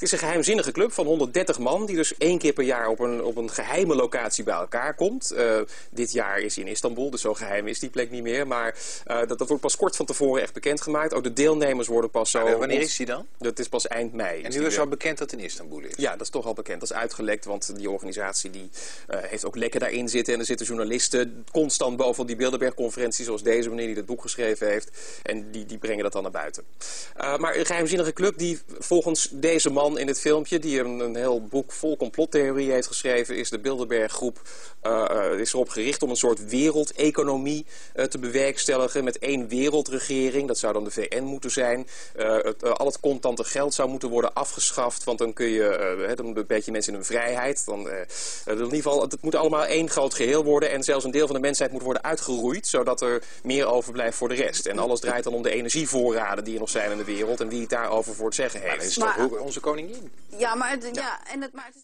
Het is een geheimzinnige club van 130 man die dus één keer per jaar op een, op een geheime locatie bij elkaar komt. Uh, dit jaar is hij in Istanbul, dus zo geheim is die plek niet meer. Maar uh, dat, dat, wordt pas kort van tevoren echt bekendgemaakt. Ook de deelnemers worden pas zo... Maar wanneer is hij dan? Dat is pas eind mei. En nu is al bekend dat het in Istanbul is? Ja, dat is toch al bekend. Dat is uitgelekt, want die organisatie die, uh, heeft ook lekker daarin zitten. En er zitten journalisten constant boven die Bilderberg-conferentie, zoals deze meneer die het boek geschreven heeft. En die, die brengen dat dan naar buiten. Maar een geheimzinnige club die volgens deze man in dit filmpje, die een, een heel boek vol complottheorie heeft geschreven, is de Bilderberg-groep uh, is erop gericht om een soort wereldeconomie uh, te bewerkstelligen met één wereldregering. Dat zou dan de VN moeten zijn. Het, al het contante geld zou moeten worden afgeschaft, want dan kun je, dan beperk je mensen in hun vrijheid. Dan, in ieder geval, het moet allemaal één groot geheel worden en zelfs een deel van de mensheid moet worden uitgeroeid, zodat er meer overblijft voor de rest. En alles draait dan om de energievoorraden die er nog zijn in de wereld en wie het daarover voor het zeggen heeft. Maar toch onze koningin? Ja, maar, het, ja. en het, maar het is...